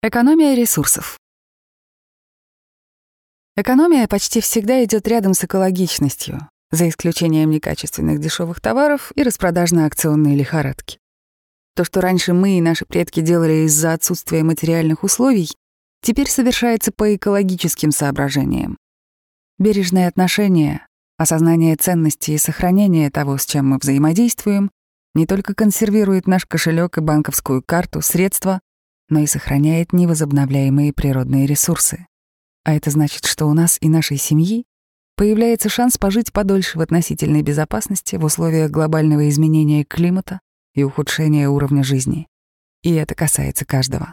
Экономия ресурсов. Экономия почти всегда идет рядом с экологичностью, за исключением некачественных дешевых товаров и распродажно-акционной лихорадки. То, что раньше мы и наши предки делали из-за отсутствия материальных условий, теперь совершается по экологическим соображениям. Бережное отношение, осознание ценности и сохранение того, с чем мы взаимодействуем, не только консервирует наш кошелек и банковскую карту, средства, но и сохраняет невозобновляемые природные ресурсы. А это значит, что у нас и нашей семьи появляется шанс пожить подольше в относительной безопасности в условиях глобального изменения климата и ухудшения уровня жизни. И это касается каждого.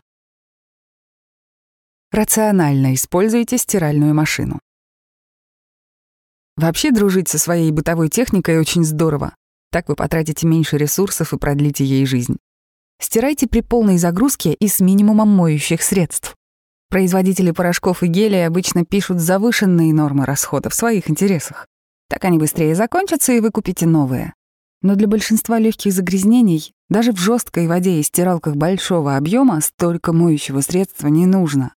Рационально используйте стиральную машину. Вообще дружить со своей бытовой техникой очень здорово. Так вы потратите меньше ресурсов и продлите ей жизнь. Стирайте при полной загрузке и с минимумом моющих средств. Производители порошков и гелей обычно пишут завышенные нормы расхода в своих интересах. Так они быстрее закончатся, и вы купите новые. Но для большинства легких загрязнений даже в жесткой воде и стиралках большого объема столько моющего средства не нужно.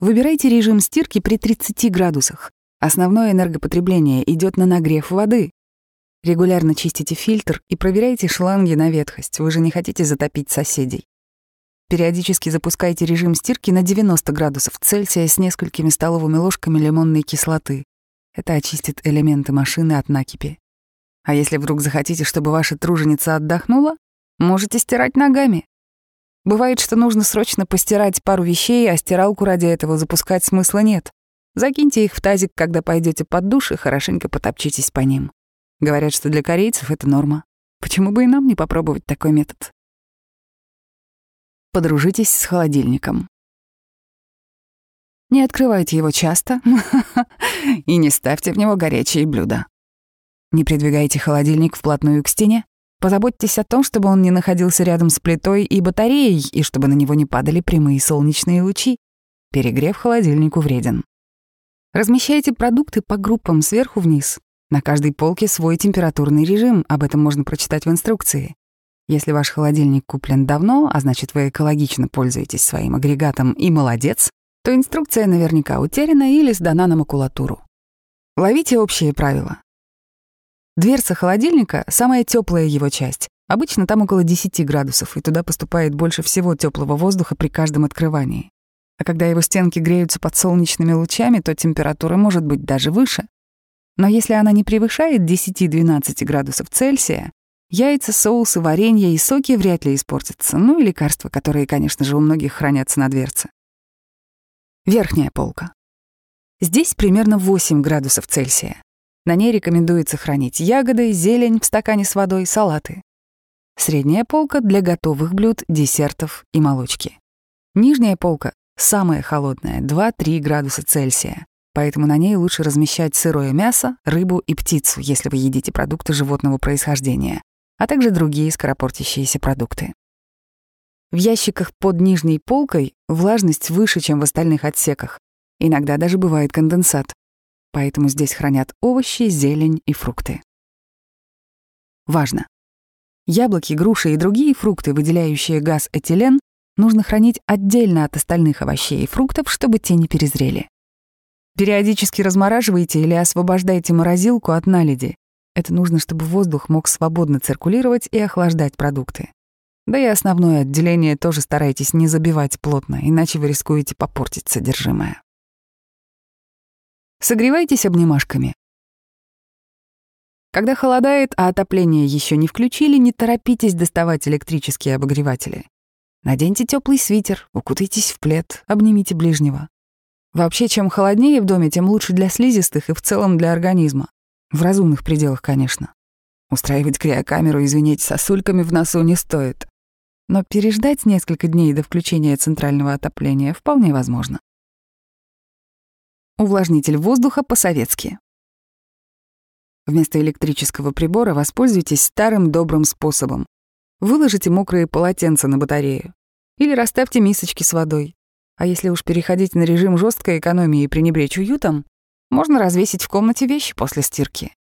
Выбирайте режим стирки при 30 градусах. Основное энергопотребление идет на нагрев воды регулярно чистите фильтр и проверяйте шланги на ветхость, вы же не хотите затопить соседей. Периодически запускайте режим стирки на 90 градусов Цельсия с несколькими столовыми ложками лимонной кислоты. Это очистит элементы машины от накипи. А если вдруг захотите, чтобы ваша труженица отдохнула, можете стирать ногами. Бывает, что нужно срочно постирать пару вещей, а стиралку ради этого запускать смысла нет. Закиньте их в тазик, когда пойдете под душ, и хорошенько потопчитесь по ним. Говорят, что для корейцев это норма. Почему бы и нам не попробовать такой метод? Подружитесь с холодильником. Не открывайте его часто и не ставьте в него горячие блюда. Не придвигайте холодильник вплотную к стене. Позаботьтесь о том, чтобы он не находился рядом с плитой и батареей, и чтобы на него не падали прямые солнечные лучи. Перегрев холодильнику вреден. Размещайте продукты по группам сверху вниз. На каждой полке свой температурный режим, об этом можно прочитать в инструкции. Если ваш холодильник куплен давно, а значит вы экологично пользуетесь своим агрегатом и молодец, то инструкция наверняка утеряна или сдана на макулатуру. Ловите общие правила. Дверца холодильника — самая теплая его часть. Обычно там около 10 градусов, и туда поступает больше всего теплого воздуха при каждом открывании. А когда его стенки греются под солнечными лучами, то температура может быть даже выше. Но если она не превышает 10-12 градусов Цельсия, яйца, соусы, варенье и соки вряд ли испортятся. Ну и лекарства, которые, конечно же, у многих хранятся на дверце. Верхняя полка. Здесь примерно 8 градусов Цельсия. На ней рекомендуется хранить ягоды, зелень в стакане с водой, салаты. Средняя полка для готовых блюд, десертов и молочки. Нижняя полка — самая холодная, 2-3 градуса Цельсия поэтому на ней лучше размещать сырое мясо, рыбу и птицу, если вы едите продукты животного происхождения, а также другие скоропортящиеся продукты. В ящиках под нижней полкой влажность выше, чем в остальных отсеках. Иногда даже бывает конденсат. Поэтому здесь хранят овощи, зелень и фрукты. Важно. Яблоки, груши и другие фрукты, выделяющие газ этилен, нужно хранить отдельно от остальных овощей и фруктов, чтобы те не перезрели. Периодически размораживайте или освобождайте морозилку от наледи. Это нужно, чтобы воздух мог свободно циркулировать и охлаждать продукты. Да и основное отделение тоже старайтесь не забивать плотно, иначе вы рискуете попортить содержимое. Согревайтесь обнимашками. Когда холодает, а отопление еще не включили, не торопитесь доставать электрические обогреватели. Наденьте теплый свитер, укутайтесь в плед, обнимите ближнего. Вообще, чем холоднее в доме, тем лучше для слизистых и в целом для организма. В разумных пределах, конечно. Устраивать криокамеру и звенеть сосульками в носу не стоит. Но переждать несколько дней до включения центрального отопления вполне возможно. Увлажнитель воздуха по-советски. Вместо электрического прибора воспользуйтесь старым добрым способом. Выложите мокрые полотенца на батарею или расставьте мисочки с водой. А если уж переходить на режим жесткой экономии и пренебречь уютом, можно развесить в комнате вещи после стирки.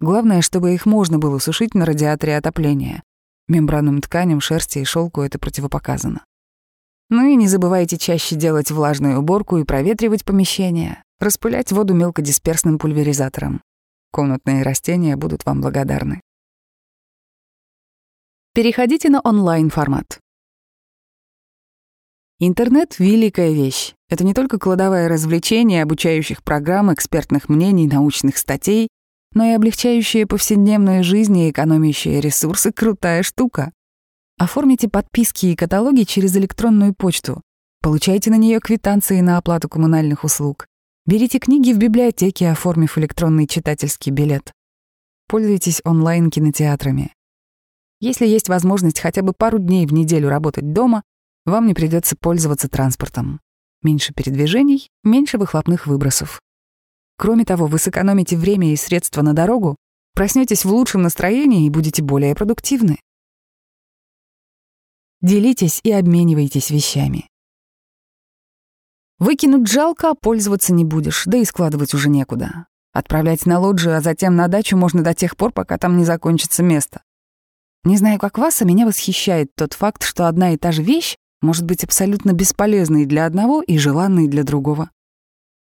Главное, чтобы их можно было сушить на радиаторе отопления. Мембранным тканям, шерсти и шелку это противопоказано. Ну и не забывайте чаще делать влажную уборку и проветривать помещение, распылять воду мелкодисперсным пульверизатором. Комнатные растения будут вам благодарны. Переходите на онлайн-формат. Интернет — великая вещь. Это не только кладовое развлечение обучающих программ, экспертных мнений, научных статей, но и облегчающая повседневную жизнь и экономящая ресурсы — крутая штука. Оформите подписки и каталоги через электронную почту. Получайте на нее квитанции на оплату коммунальных услуг. Берите книги в библиотеке, оформив электронный читательский билет. Пользуйтесь онлайн-кинотеатрами. Если есть возможность хотя бы пару дней в неделю работать дома, вам не придется пользоваться транспортом. Меньше передвижений, меньше выхлопных выбросов. Кроме того, вы сэкономите время и средства на дорогу, проснетесь в лучшем настроении и будете более продуктивны. Делитесь и обменивайтесь вещами. Выкинуть жалко, а пользоваться не будешь, да и складывать уже некуда. Отправлять на лоджию, а затем на дачу можно до тех пор, пока там не закончится место. Не знаю, как вас, а меня восхищает тот факт, что одна и та же вещь может быть абсолютно бесполезной для одного и желанной для другого.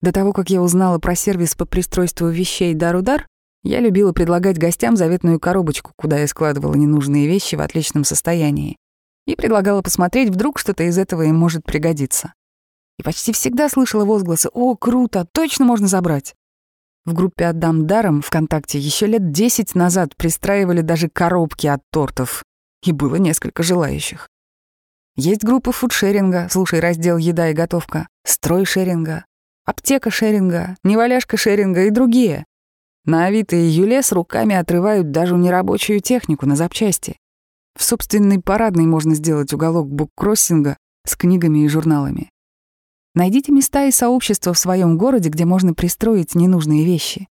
До того, как я узнала про сервис по пристройству вещей «Дар-удар», я любила предлагать гостям заветную коробочку, куда я складывала ненужные вещи в отличном состоянии, и предлагала посмотреть, вдруг что-то из этого им может пригодиться. И почти всегда слышала возгласы «О, круто! Точно можно забрать!» В группе «Отдам даром» ВКонтакте еще лет десять назад пристраивали даже коробки от тортов, и было несколько желающих. Есть группы фудшеринга, слушай раздел «Еда и готовка», строй шеринга, аптека шеринга, неваляшка шеринга и другие. На Авито и Юле с руками отрывают даже нерабочую технику на запчасти. В собственной парадной можно сделать уголок буккроссинга с книгами и журналами. Найдите места и сообщества в своем городе, где можно пристроить ненужные вещи.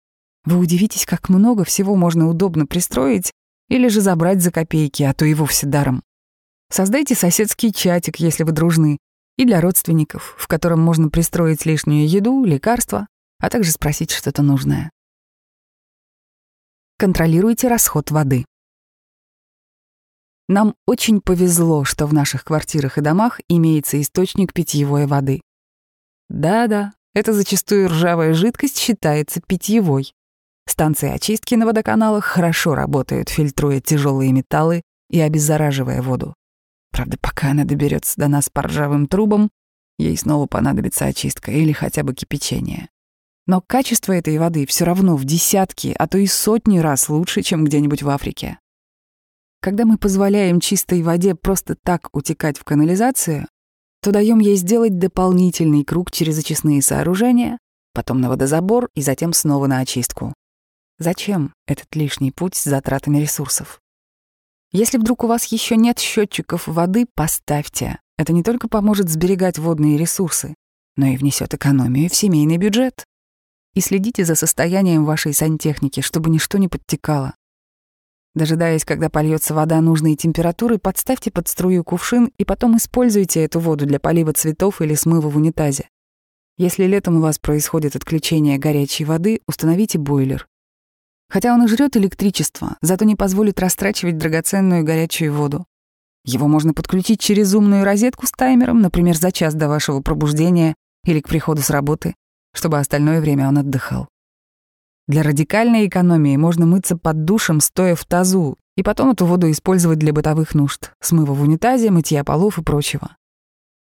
Вы удивитесь, как много всего можно удобно пристроить или же забрать за копейки, а то и вовсе даром. Создайте соседский чатик, если вы дружны, и для родственников, в котором можно пристроить лишнюю еду, лекарства, а также спросить что-то нужное. Контролируйте расход воды. Нам очень повезло, что в наших квартирах и домах имеется источник питьевой воды. Да-да, эта зачастую ржавая жидкость считается питьевой. Станции очистки на водоканалах хорошо работают, фильтруя тяжелые металлы и обеззараживая воду. Правда, пока она доберется до нас по ржавым трубам, ей снова понадобится очистка или хотя бы кипячение. Но качество этой воды все равно в десятки, а то и сотни раз лучше, чем где-нибудь в Африке. Когда мы позволяем чистой воде просто так утекать в канализацию, то даем ей сделать дополнительный круг через очистные сооружения, потом на водозабор и затем снова на очистку. Зачем этот лишний путь с затратами ресурсов? Если вдруг у вас еще нет счетчиков воды, поставьте. Это не только поможет сберегать водные ресурсы, но и внесет экономию в семейный бюджет. И следите за состоянием вашей сантехники, чтобы ничто не подтекало. Дожидаясь, когда польется вода нужной температуры, подставьте под струю кувшин и потом используйте эту воду для полива цветов или смыва в унитазе. Если летом у вас происходит отключение горячей воды, установите бойлер. Хотя он и жрет электричество, зато не позволит растрачивать драгоценную горячую воду. Его можно подключить через умную розетку с таймером, например, за час до вашего пробуждения или к приходу с работы, чтобы остальное время он отдыхал. Для радикальной экономии можно мыться под душем, стоя в тазу, и потом эту воду использовать для бытовых нужд, смыва в унитазе, мытья полов и прочего.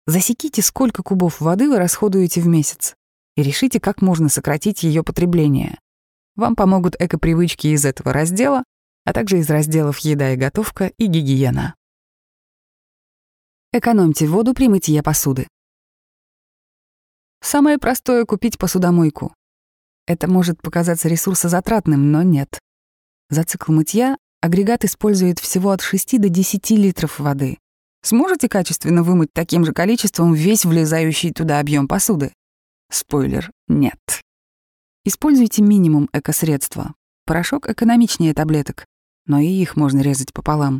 Засеките, сколько кубов воды вы расходуете в месяц, и решите, как можно сократить ее потребление. Вам помогут экопривычки из этого раздела, а также из разделов «Еда и готовка» и «Гигиена». Экономьте воду при мытье посуды. Самое простое — купить посудомойку. Это может показаться ресурсозатратным, но нет. За цикл мытья агрегат использует всего от 6 до 10 литров воды. Сможете качественно вымыть таким же количеством весь влезающий туда объем посуды? Спойлер — нет. Используйте минимум экосредства. Порошок экономичнее таблеток, но и их можно резать пополам.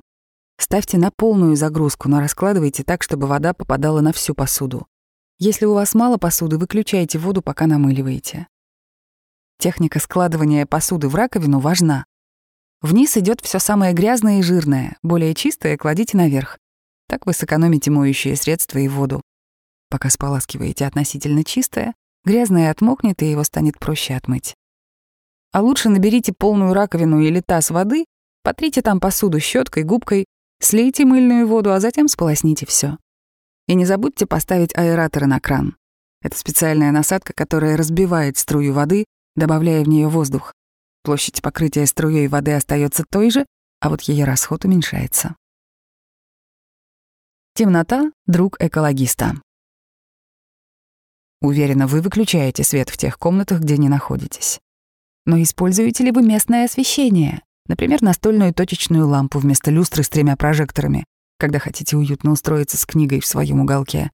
Ставьте на полную загрузку, но раскладывайте так, чтобы вода попадала на всю посуду. Если у вас мало посуды, выключайте воду, пока намыливаете. Техника складывания посуды в раковину важна. Вниз идет все самое грязное и жирное, более чистое кладите наверх. Так вы сэкономите моющие средства и воду. Пока споласкиваете относительно чистое, грязное отмокнет, и его станет проще отмыть. А лучше наберите полную раковину или таз воды, потрите там посуду щеткой, губкой, слейте мыльную воду, а затем сполосните все. И не забудьте поставить аэраторы на кран. Это специальная насадка, которая разбивает струю воды, добавляя в нее воздух. Площадь покрытия струей воды остается той же, а вот ее расход уменьшается. Темнота — друг экологиста. Уверена, вы выключаете свет в тех комнатах, где не находитесь. Но используете ли вы местное освещение? Например, настольную точечную лампу вместо люстры с тремя прожекторами, когда хотите уютно устроиться с книгой в своем уголке.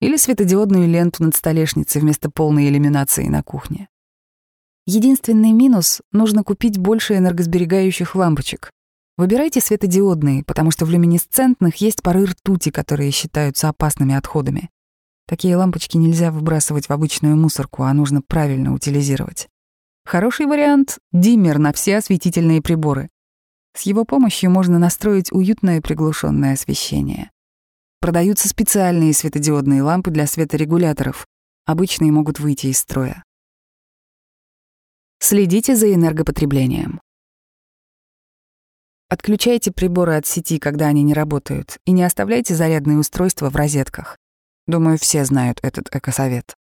Или светодиодную ленту над столешницей вместо полной иллюминации на кухне. Единственный минус — нужно купить больше энергосберегающих лампочек. Выбирайте светодиодные, потому что в люминесцентных есть пары ртути, которые считаются опасными отходами. Такие лампочки нельзя выбрасывать в обычную мусорку, а нужно правильно утилизировать. Хороший вариант — диммер на все осветительные приборы. С его помощью можно настроить уютное приглушенное освещение. Продаются специальные светодиодные лампы для светорегуляторов. Обычные могут выйти из строя. Следите за энергопотреблением. Отключайте приборы от сети, когда они не работают, и не оставляйте зарядные устройства в розетках. Думаю, все знают этот экосовет.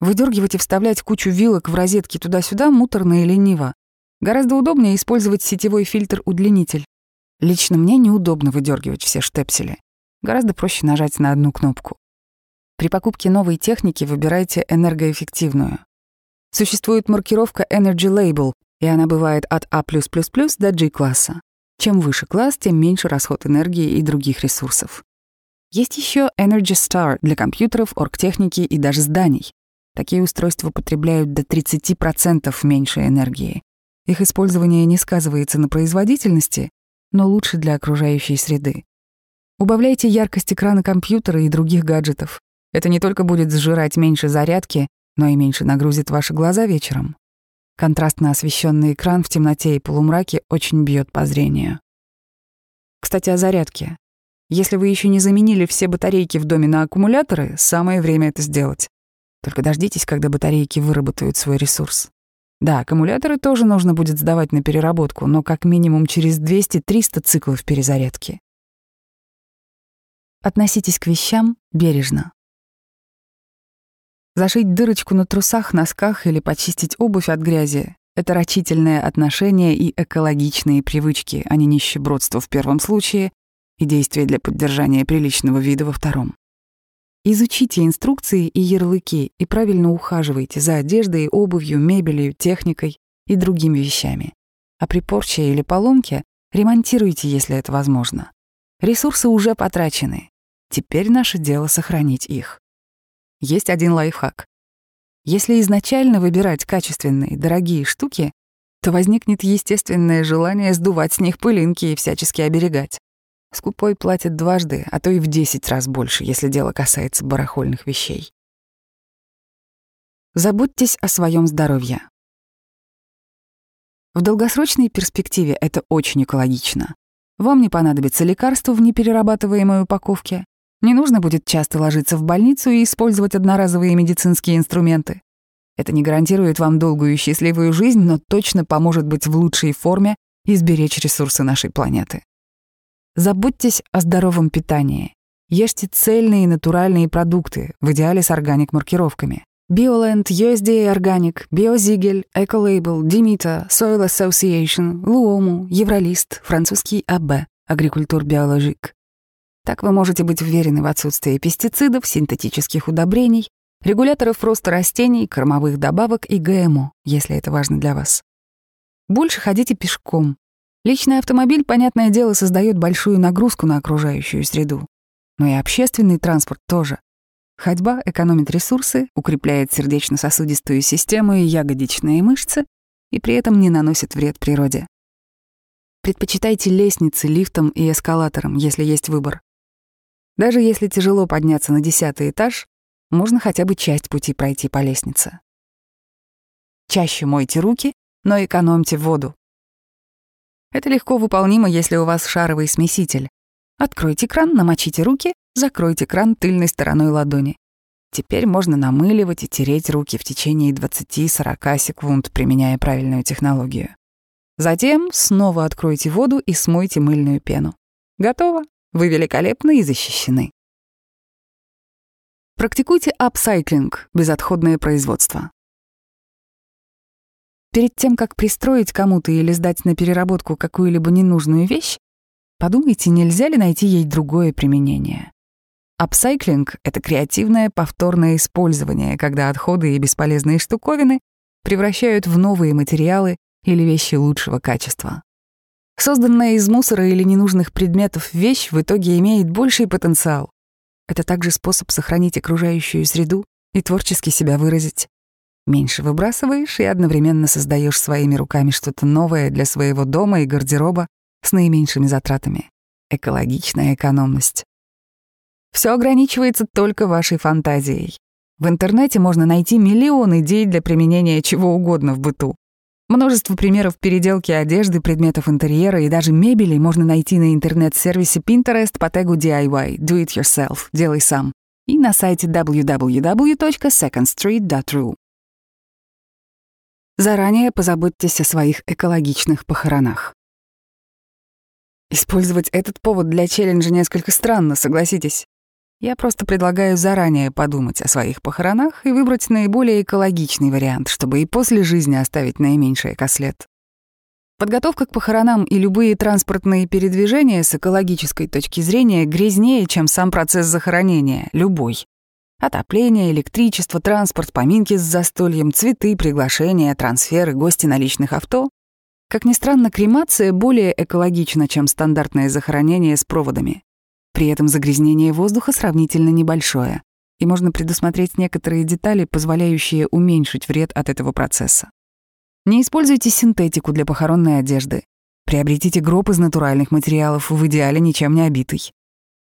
Выдергивать и вставлять кучу вилок в розетки туда-сюда муторно и лениво. Гораздо удобнее использовать сетевой фильтр-удлинитель. Лично мне неудобно выдергивать все штепсели. Гораздо проще нажать на одну кнопку. При покупке новой техники выбирайте энергоэффективную. Существует маркировка Energy Label, и она бывает от A+++ а до G-класса. Чем выше класс, тем меньше расход энергии и других ресурсов. Есть еще Energy Star для компьютеров, оргтехники и даже зданий. Такие устройства потребляют до 30% меньше энергии. Их использование не сказывается на производительности, но лучше для окружающей среды. Убавляйте яркость экрана компьютера и других гаджетов. Это не только будет сжирать меньше зарядки, но и меньше нагрузит ваши глаза вечером. Контрастно освещенный экран в темноте и полумраке очень бьет по зрению. Если вы еще не заменили все батарейки в доме на аккумуляторы, самое время это сделать. Только дождитесь, когда батарейки выработают свой ресурс. Да, аккумуляторы тоже нужно будет сдавать на переработку, но как минимум через 200-300 циклов перезарядки. Относитесь к вещам бережно. Зашить дырочку на трусах, носках или почистить обувь от грязи — это рачительное отношение и экологичные привычки, а не нищебродство в первом случае и действия для поддержания приличного вида во втором. Изучите инструкции и ярлыки и правильно ухаживайте за одеждой, обувью, мебелью, техникой и другими вещами. А при порче или поломке ремонтируйте, если это возможно. Ресурсы уже потрачены. Теперь наше дело сохранить их. Есть один лайфхак. Если изначально выбирать качественные, дорогие штуки, то возникнет естественное желание сдувать с них пылинки и всячески оберегать. Скупой платит дважды, а то и в десять раз больше, если дело касается барахольных вещей. Забудьтесь о своем здоровье. В долгосрочной перспективе это очень экологично. Вам не понадобится лекарство в неперерабатываемой упаковке, не нужно будет часто ложиться в больницу и использовать одноразовые медицинские инструменты. Это не гарантирует вам долгую и счастливую жизнь, но точно поможет быть в лучшей форме и сберечь ресурсы нашей планеты. Заботьтесь о здоровом питании. Ешьте цельные и натуральные продукты, в идеале с органик-маркировками. Bioland, USDA Organic, BioZigel, Ecolabel, Dimita, Soil Association, Luomu, Евролист, французский АБ, Agriculture Biologique. Так вы можете быть уверены в отсутствии пестицидов, синтетических удобрений, регуляторов роста растений, кормовых добавок и ГМО, если это важно для вас. Больше ходите пешком, Личный автомобиль, понятное дело, создает большую нагрузку на окружающую среду. Но и общественный транспорт тоже. Ходьба экономит ресурсы, укрепляет сердечно-сосудистую систему и ягодичные мышцы, и при этом не наносит вред природе. Предпочитайте лестницы, лифтом и эскалатором, если есть выбор. Даже если тяжело подняться на десятый этаж, можно хотя бы часть пути пройти по лестнице. Чаще мойте руки, но экономьте воду. Это легко выполнимо, если у вас шаровый смеситель. Откройте кран, намочите руки, закройте кран тыльной стороной ладони. Теперь можно намыливать и тереть руки в течение 20-40 секунд, применяя правильную технологию. Затем снова откройте воду и смойте мыльную пену. Готово. Вы великолепны и защищены. Практикуйте апсайклинг — безотходное производство. Перед тем, как пристроить кому-то или сдать на переработку какую-либо ненужную вещь, подумайте, нельзя ли найти ей другое применение. Апсайклинг — это креативное повторное использование, когда отходы и бесполезные штуковины превращают в новые материалы или вещи лучшего качества. Созданная из мусора или ненужных предметов вещь в итоге имеет больший потенциал. Это также способ сохранить окружающую среду и творчески себя выразить. Меньше выбрасываешь и одновременно создаешь своими руками что-то новое для своего дома и гардероба с наименьшими затратами. Экологичная экономность. Все ограничивается только вашей фантазией. В интернете можно найти миллион идей для применения чего угодно в быту. Множество примеров переделки одежды, предметов интерьера и даже мебели можно найти на интернет-сервисе Pinterest по тегу DIY — Do It Yourself — делай сам и на сайте www.secondstreet.ru заранее позаботьтесь о своих экологичных похоронах. Использовать этот повод для челленджа несколько странно, согласитесь. Я просто предлагаю заранее подумать о своих похоронах и выбрать наиболее экологичный вариант, чтобы и после жизни оставить наименьший экослед. Подготовка к похоронам и любые транспортные передвижения с экологической точки зрения грязнее, чем сам процесс захоронения, любой. Отопление, электричество, транспорт, поминки с застольем, цветы, приглашения, трансферы, гости на личных авто. Как ни странно, кремация более экологична, чем стандартное захоронение с проводами. При этом загрязнение воздуха сравнительно небольшое, и можно предусмотреть некоторые детали, позволяющие уменьшить вред от этого процесса. Не используйте синтетику для похоронной одежды. Приобретите гроб из натуральных материалов, в идеале ничем не обитый.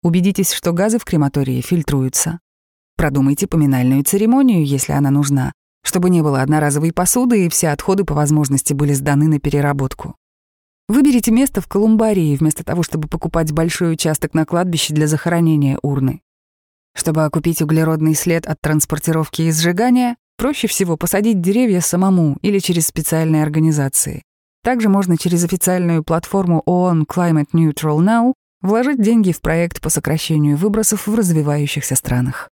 Убедитесь, что газы в крематории фильтруются. Продумайте поминальную церемонию, если она нужна, чтобы не было одноразовой посуды и все отходы по возможности были сданы на переработку. Выберите место в колумбарии вместо того, чтобы покупать большой участок на кладбище для захоронения урны. Чтобы окупить углеродный след от транспортировки и сжигания, проще всего посадить деревья самому или через специальные организации. Также можно через официальную платформу ООН Climate Neutral Now вложить деньги в проект по сокращению выбросов в развивающихся странах.